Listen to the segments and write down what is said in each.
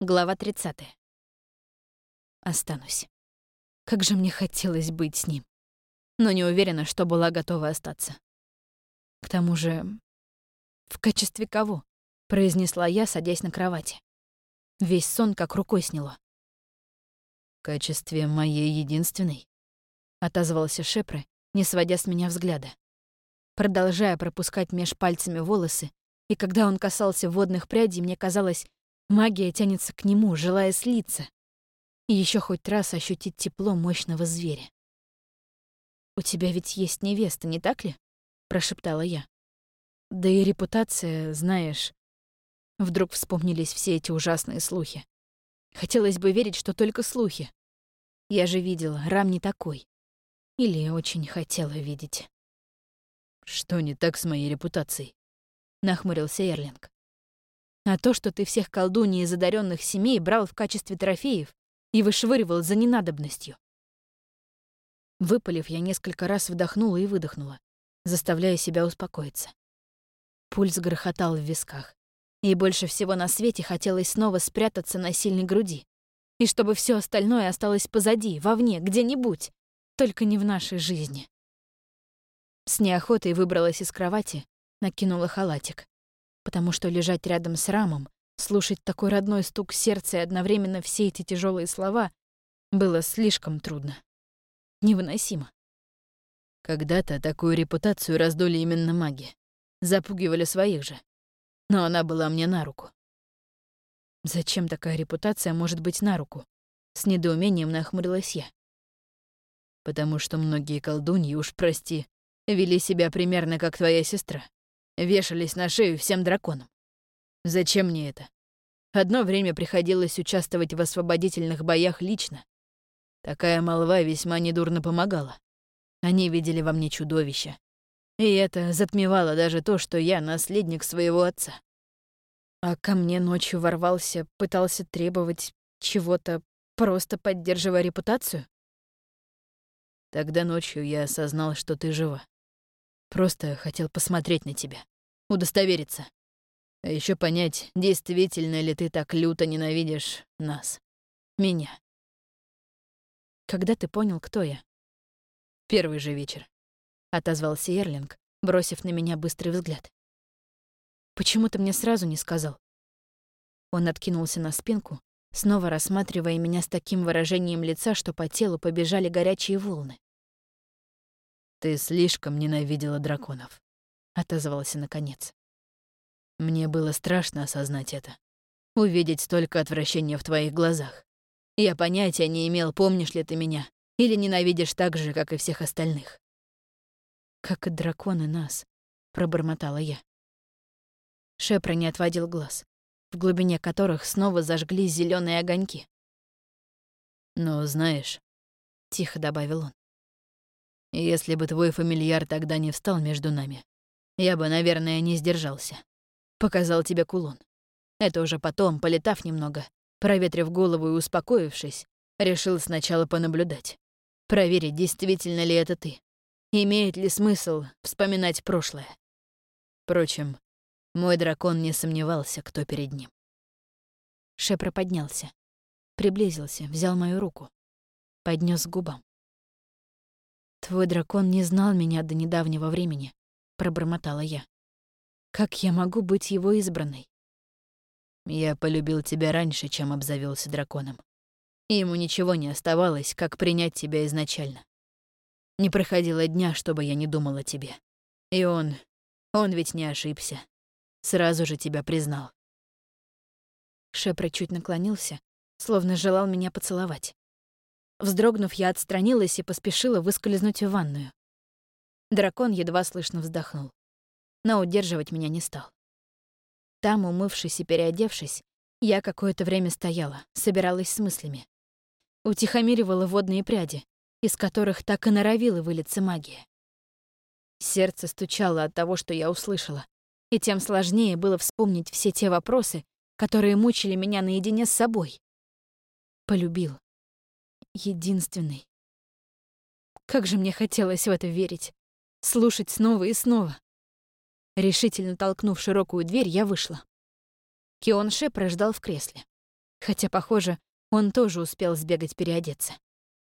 Глава 30. Останусь. Как же мне хотелось быть с ним. Но не уверена, что была готова остаться. К тому же... В качестве кого? произнесла я, садясь на кровати. Весь сон как рукой сняло. «В качестве моей единственной?» — отозвался Шепре, не сводя с меня взгляда. Продолжая пропускать меж пальцами волосы, и когда он касался водных прядей, мне казалось, магия тянется к нему, желая слиться. И еще хоть раз ощутить тепло мощного зверя. «У тебя ведь есть невеста, не так ли?» — прошептала я. «Да и репутация, знаешь...» Вдруг вспомнились все эти ужасные слухи. Хотелось бы верить, что только слухи. Я же видела, Рам не такой. Или очень хотела видеть. «Что не так с моей репутацией?» — нахмурился Эрлинг. «А то, что ты всех колдуней из одаренных семей брал в качестве трофеев и вышвыривал за ненадобностью». Выпалив, я несколько раз вдохнула и выдохнула, заставляя себя успокоиться. Пульс грохотал в висках. И больше всего на свете хотелось снова спрятаться на сильной груди. И чтобы все остальное осталось позади, вовне, где-нибудь, только не в нашей жизни. С неохотой выбралась из кровати, накинула халатик. Потому что лежать рядом с Рамом, слушать такой родной стук сердца и одновременно все эти тяжелые слова было слишком трудно. Невыносимо. Когда-то такую репутацию раздули именно маги. Запугивали своих же но она была мне на руку. Зачем такая репутация может быть на руку? С недоумением нахмурилась я. Потому что многие колдуньи, уж прости, вели себя примерно как твоя сестра. Вешались на шею всем драконам. Зачем мне это? Одно время приходилось участвовать в освободительных боях лично. Такая молва весьма недурно помогала. Они видели во мне чудовище, и это затмевало даже то, что я наследник своего отца. А ко мне ночью ворвался, пытался требовать чего-то, просто поддерживая репутацию? Тогда ночью я осознал, что ты жива. Просто хотел посмотреть на тебя, удостовериться. А еще понять, действительно ли ты так люто ненавидишь нас, меня. Когда ты понял, кто я? Первый же вечер отозвался Эрлинг, бросив на меня быстрый взгляд. Почему ты мне сразу не сказал? Он откинулся на спинку, снова рассматривая меня с таким выражением лица, что по телу побежали горячие волны. «Ты слишком ненавидела драконов», — отозвался наконец. «Мне было страшно осознать это. Увидеть столько отвращения в твоих глазах. Я понятия не имел, помнишь ли ты меня, или ненавидишь так же, как и всех остальных. «Как и драконы нас», — пробормотала я. Шепра не отводил глаз, в глубине которых снова зажглись зеленые огоньки. «Но знаешь», — тихо добавил он, «если бы твой фамильяр тогда не встал между нами, я бы, наверное, не сдержался. Показал тебе кулон. Это уже потом, полетав немного, проветрив голову и успокоившись, решил сначала понаблюдать. Проверить, действительно ли это ты. Имеет ли смысл вспоминать прошлое? Впрочем, мой дракон не сомневался, кто перед ним. Шепра поднялся, приблизился, взял мою руку, поднес к губам. «Твой дракон не знал меня до недавнего времени», — пробормотала я. «Как я могу быть его избранной?» «Я полюбил тебя раньше, чем обзавелся драконом. ему ничего не оставалось, как принять тебя изначально. Не проходило дня, чтобы я не думал о тебе. И он... он ведь не ошибся. Сразу же тебя признал. Шепра чуть наклонился, словно желал меня поцеловать. Вздрогнув, я отстранилась и поспешила выскользнуть в ванную. Дракон едва слышно вздохнул, но удерживать меня не стал. Там, умывшись и переодевшись, я какое-то время стояла, собиралась с мыслями. Утихомиривала водные пряди, из которых так и норовила вылиться магия. Сердце стучало от того, что я услышала, и тем сложнее было вспомнить все те вопросы, которые мучили меня наедине с собой. Полюбил. Единственный. Как же мне хотелось в это верить. Слушать снова и снова. Решительно толкнув широкую дверь, я вышла. Кион Ше прождал в кресле. Хотя, похоже, он тоже успел сбегать переодеться.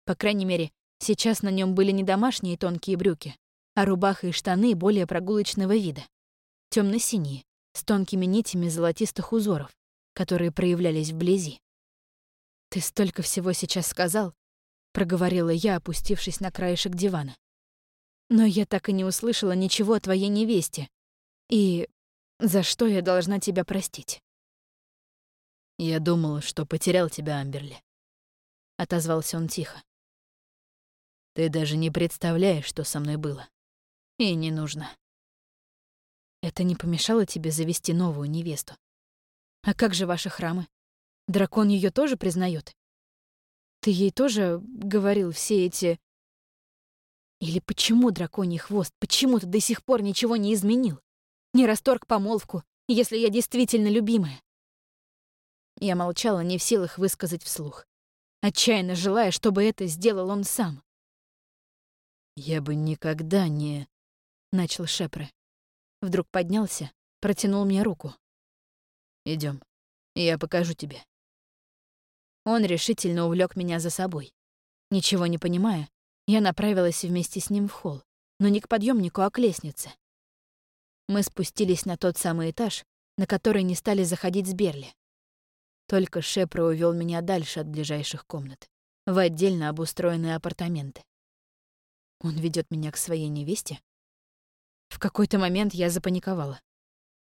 По крайней мере, сейчас на нем были не домашние тонкие брюки, а рубаха и штаны более прогулочного вида. темно синие с тонкими нитями золотистых узоров, которые проявлялись вблизи. «Ты столько всего сейчас сказал», — проговорила я, опустившись на краешек дивана. «Но я так и не услышала ничего о твоей невесте. И за что я должна тебя простить?» «Я думал, что потерял тебя, Амберли», — отозвался он тихо. «Ты даже не представляешь, что со мной было. И не нужно». «Это не помешало тебе завести новую невесту? А как же ваши храмы? Дракон ее тоже признает? Ты ей тоже говорил все эти... Или почему драконий хвост? Почему ты до сих пор ничего не изменил? Не расторг помолвку, если я действительно любимая? Я молчала, не в силах высказать вслух, отчаянно желая, чтобы это сделал он сам. «Я бы никогда не...» — начал Шепре. Вдруг поднялся, протянул мне руку. Идем, я покажу тебе». Он решительно увлек меня за собой. Ничего не понимая, я направилась вместе с ним в холл, но не к подъемнику, а к лестнице. Мы спустились на тот самый этаж, на который не стали заходить с Берли. Только Шепро увел меня дальше от ближайших комнат, в отдельно обустроенные апартаменты. Он ведет меня к своей невесте? В какой-то момент я запаниковала.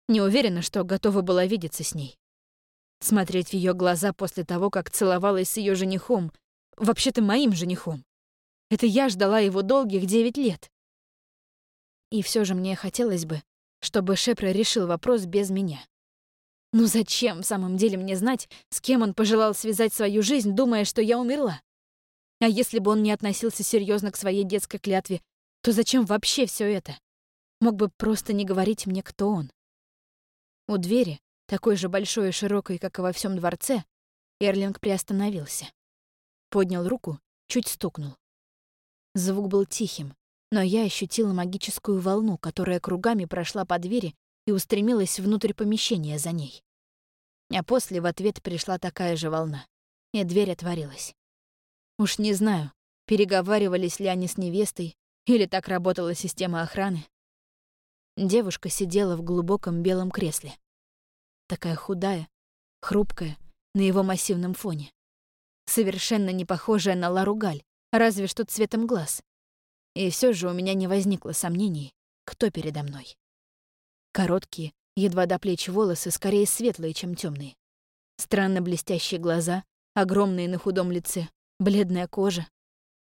Не уверена, что готова была видеться с ней. Смотреть в ее глаза после того, как целовалась с ее женихом, вообще-то моим женихом. Это я ждала его долгих девять лет. И все же мне хотелось бы, чтобы Шепра решил вопрос без меня. Ну зачем в самом деле мне знать, с кем он пожелал связать свою жизнь, думая, что я умерла? А если бы он не относился серьезно к своей детской клятве, то зачем вообще все это? Мог бы просто не говорить мне, кто он. У двери, такой же большой и широкой, как и во всем дворце, Эрлинг приостановился. Поднял руку, чуть стукнул. Звук был тихим, но я ощутила магическую волну, которая кругами прошла по двери и устремилась внутрь помещения за ней. А после в ответ пришла такая же волна, и дверь отворилась. Уж не знаю, переговаривались ли они с невестой, или так работала система охраны. Девушка сидела в глубоком белом кресле. Такая худая, хрупкая, на его массивном фоне. Совершенно не похожая на Лару Галь, разве что цветом глаз. И все же у меня не возникло сомнений, кто передо мной. Короткие, едва до плеч волосы, скорее светлые, чем темные. Странно блестящие глаза, огромные на худом лице, бледная кожа.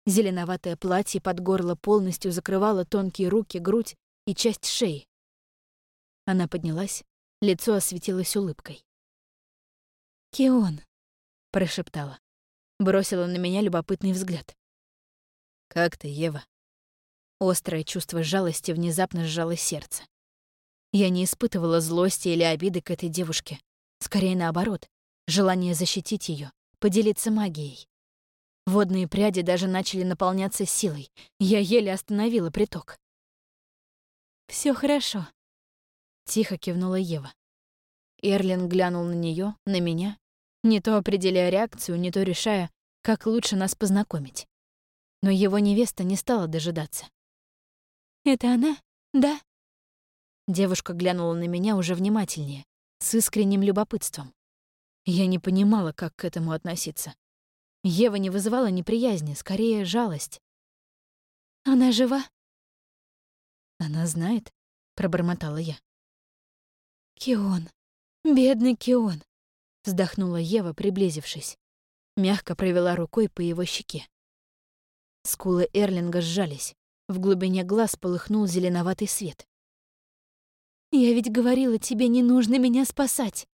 Зеленоватое платье под горло полностью закрывало тонкие руки, грудь и часть шеи. Она поднялась, лицо осветилось улыбкой. «Кион», — прошептала. Бросила на меня любопытный взгляд. «Как ты, Ева?» Острое чувство жалости внезапно сжало сердце. Я не испытывала злости или обиды к этой девушке. Скорее наоборот, желание защитить ее, поделиться магией. Водные пряди даже начали наполняться силой. Я еле остановила приток. Все хорошо», — тихо кивнула Ева. Эрлин глянул на нее, на меня, не то определяя реакцию, не то решая, как лучше нас познакомить. Но его невеста не стала дожидаться. «Это она? Да?» Девушка глянула на меня уже внимательнее, с искренним любопытством. Я не понимала, как к этому относиться. Ева не вызывала неприязни, скорее жалость. «Она жива?» «Она знает?» — пробормотала я. «Кион, бедный Кион», — вздохнула Ева, приблизившись. Мягко провела рукой по его щеке. Скулы Эрлинга сжались. В глубине глаз полыхнул зеленоватый свет. «Я ведь говорила тебе, не нужно меня спасать!»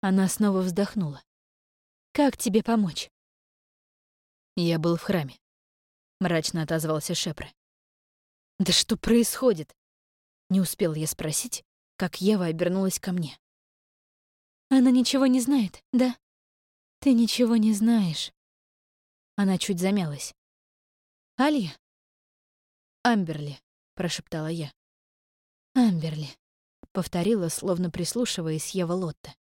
Она снова вздохнула. «Как тебе помочь?» «Я был в храме», — мрачно отозвался Шепре. «Да что происходит?» Не успел я спросить, как Ева обернулась ко мне. «Она ничего не знает, да?» «Ты ничего не знаешь». Она чуть замялась. «Алья?» «Амберли», — прошептала я. «Амберли», — повторила, словно прислушиваясь Ева Лотта.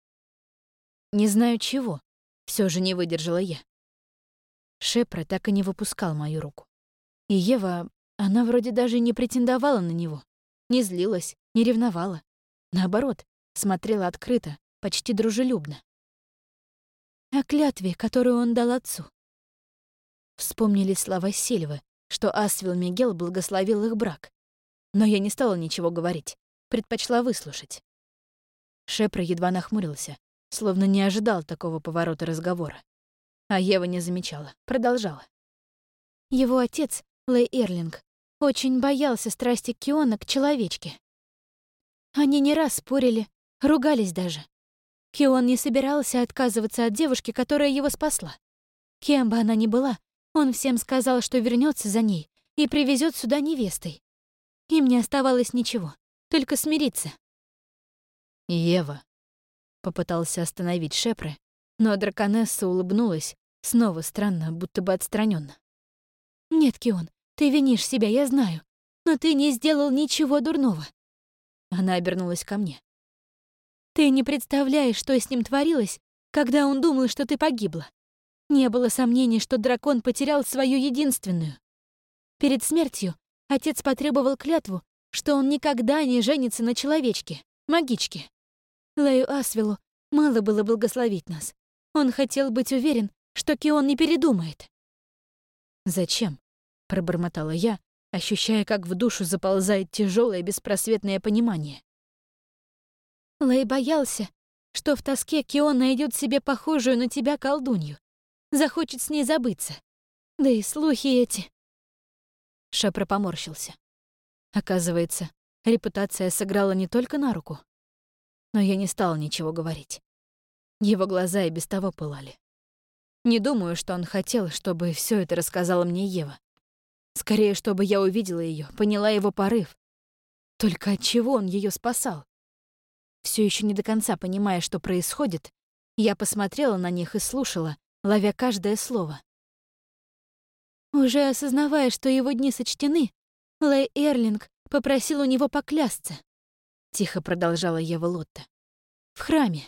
«Не знаю чего, Все же не выдержала я. Шепра так и не выпускал мою руку. И Ева, она вроде даже не претендовала на него, не злилась, не ревновала. Наоборот, смотрела открыто, почти дружелюбно. О клятве, которую он дал отцу. Вспомнили слова Сильвы, что Асвил Мигел благословил их брак. Но я не стала ничего говорить, предпочла выслушать. Шепра едва нахмурился, словно не ожидал такого поворота разговора. А Ева не замечала, продолжала. Его отец, Лэй Эрлинг, очень боялся страсти Киона к человечке. Они не раз спорили, ругались даже. Кион не собирался отказываться от девушки, которая его спасла. Кем бы она ни была, он всем сказал, что вернется за ней и привезет сюда невестой. Им не оставалось ничего, только смириться. «Ева», — попытался остановить Шепре, но драконесса улыбнулась, снова странно, будто бы отстраненно. «Нет, Кион, ты винишь себя, я знаю, но ты не сделал ничего дурного». Она обернулась ко мне. «Ты не представляешь, что с ним творилось, когда он думал, что ты погибла. Не было сомнений, что дракон потерял свою единственную. Перед смертью отец потребовал клятву, что он никогда не женится на человечке, магичке. Лею Асвелу мало было благословить нас. Он хотел быть уверен, что Кион не передумает. «Зачем?» — пробормотала я, ощущая, как в душу заползает тяжелое беспросветное понимание. Лэй боялся, что в тоске Кион найдет себе похожую на тебя колдунью, захочет с ней забыться. Да и слухи эти. Шепра поморщился. Оказывается, репутация сыграла не только на руку. Но я не стала ничего говорить. Его глаза и без того пылали. Не думаю, что он хотел, чтобы все это рассказала мне Ева. Скорее, чтобы я увидела ее, поняла его порыв. Только от чего он ее спасал? Все еще не до конца понимая, что происходит, я посмотрела на них и слушала, ловя каждое слово. Уже осознавая, что его дни сочтены, Лэй Эрлинг попросил у него поклясться. Тихо продолжала Ева Лотта. В храме.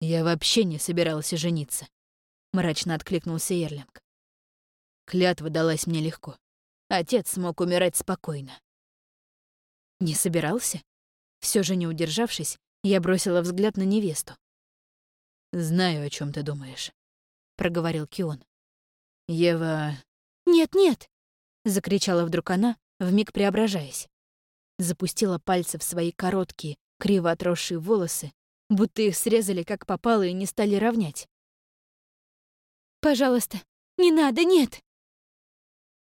«Я вообще не собирался жениться», — мрачно откликнулся Эрлинг. Клятва далась мне легко. Отец смог умирать спокойно. Не собирался? Все же не удержавшись, я бросила взгляд на невесту. «Знаю, о чем ты думаешь», — проговорил Кион. «Ева...» «Нет-нет!» — закричала вдруг она, вмиг преображаясь. Запустила пальцы в свои короткие, криво отросшие волосы, будто их срезали как попало и не стали равнять. «Пожалуйста, не надо, нет!»